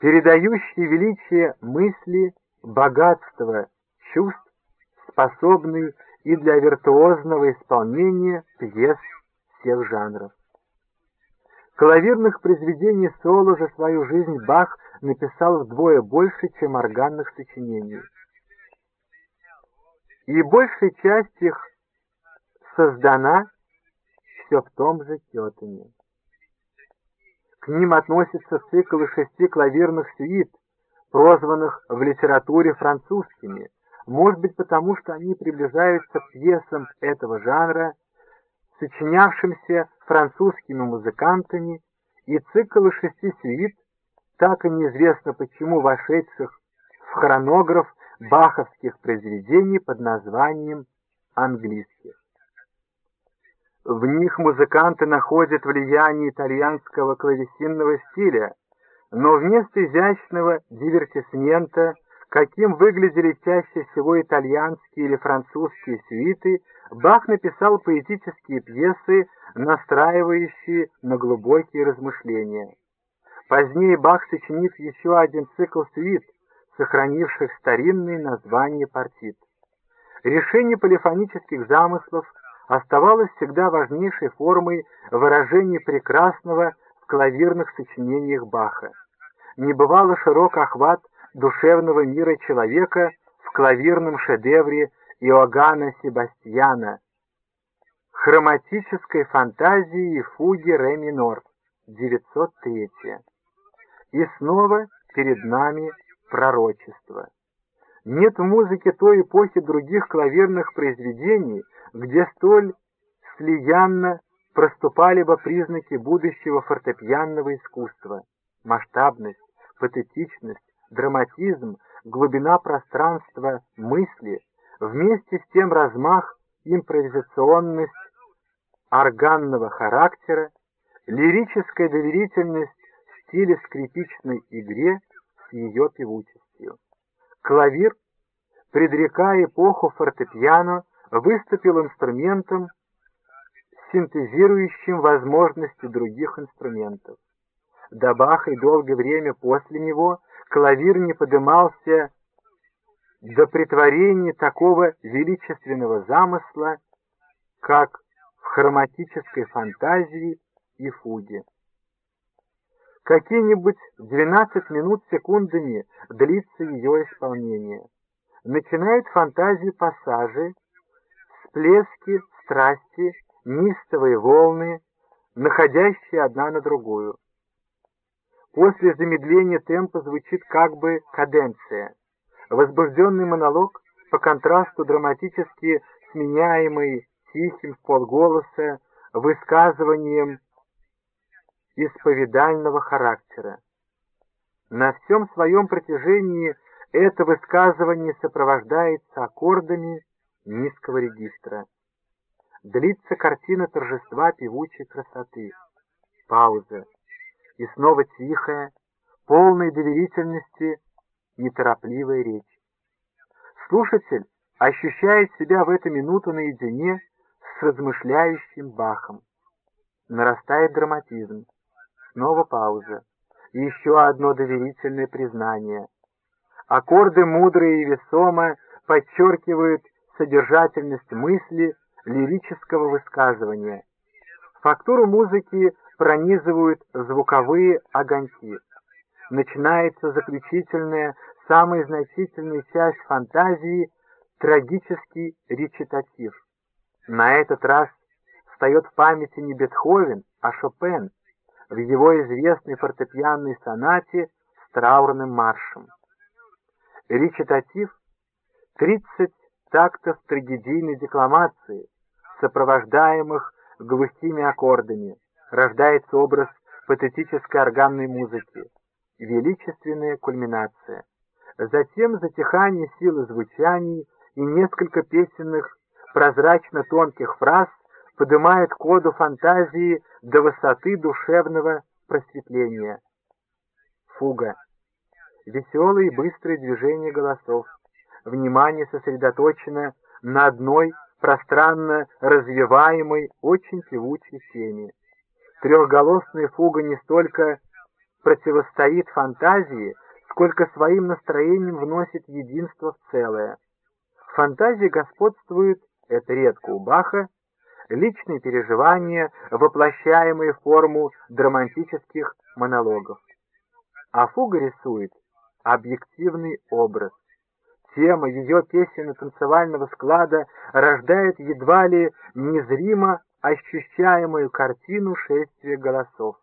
передающий величие мысли, богатство чувств, способный и для виртуозного исполнения пьес всех жанров. Клавирных произведений соло за свою жизнь Бах написал вдвое больше, чем органных сочинений. И большая часть их создана все в том же Кетане. К ним относится цикл из шести клавирных сюит, прозванных в литературе французскими, может быть потому, что они приближаются к пьесам этого жанра, сочинявшимся французскими музыкантами, и цикл из шести сюит, так и неизвестно почему вошедших в хронограф баховских произведений под названием английских. В них музыканты находят влияние итальянского клавесинного стиля, но вместо изящного дивертисмента, каким выглядели чаще всего итальянские или французские сюиты, Бах написал поэтические пьесы, настраивающие на глубокие размышления. Позднее Бах сочинит еще один цикл сюит, сохранивших старинные названия партит. Решение полифонических замыслов оставалось всегда важнейшей формой выражения прекрасного в клавирных сочинениях Баха. Не бывало широк охват душевного мира человека в клавирном шедевре Иоганна Себастьяна, хроматической фантазии и фуги ре минор, 903. И снова перед нами пророчество. Нет в музыке той эпохи других клавирных произведений, где столь слиянно проступали бы признаки будущего фортепианного искусства. Масштабность, патетичность, драматизм, глубина пространства мысли, вместе с тем размах, импровизационность органного характера, лирическая доверительность в стиле скрипичной игре с ее певучестью. Клавир, предрекая эпоху фортепиано, выступил инструментом, синтезирующим возможности других инструментов. До Баха и долгое время после него клавир не подымался до притворения такого величественного замысла, как в хроматической фантазии и фуге. Какие-нибудь 12 минут секундами длится ее исполнение. Начинают фантазию пассажи, всплески, страсти, нистовые волны, находящие одна на другую. После замедления темпа звучит как бы каденция. Возбужденный монолог, по контрасту драматически сменяемый тихим в полголоса высказыванием исповедального характера. На всем своем протяжении это высказывание сопровождается аккордами низкого регистра. Длится картина торжества певучей красоты. Пауза. И снова тихая, полной доверительности, неторопливая речь. Слушатель ощущает себя в эту минуту наедине с размышляющим Бахом. Нарастает драматизм. Снова пауза. И еще одно доверительное признание. Аккорды мудрые и весомо подчеркивают содержательность мысли лирического высказывания. Фактуру музыки пронизывают звуковые огоньки. Начинается заключительная, самая значительная часть фантазии — трагический речитатив. На этот раз встает в памяти не Бетховен, а Шопен в его известной фортепианной сонате с траурным маршем. Речитатив — 30 тактов трагедийной декламации, сопровождаемых глухими аккордами, рождается образ патетической органной музыки, величественная кульминация. Затем затихание силы звучаний и несколько песенных прозрачно-тонких фраз поднимает коду фантазии до высоты душевного просветления. Фуга. Веселые и быстрые движения голосов. Внимание сосредоточено на одной пространно развиваемой, очень певучей теме. Трехголосная фуга не столько противостоит фантазии, сколько своим настроением вносит единство в целое. В фантазии господствует, это редко у Баха, личные переживания, воплощаемые в форму драматических монологов. А фуга рисует объективный образ. Тема ее песенно-танцевального склада рождает едва ли незримо ощущаемую картину шествия голосов.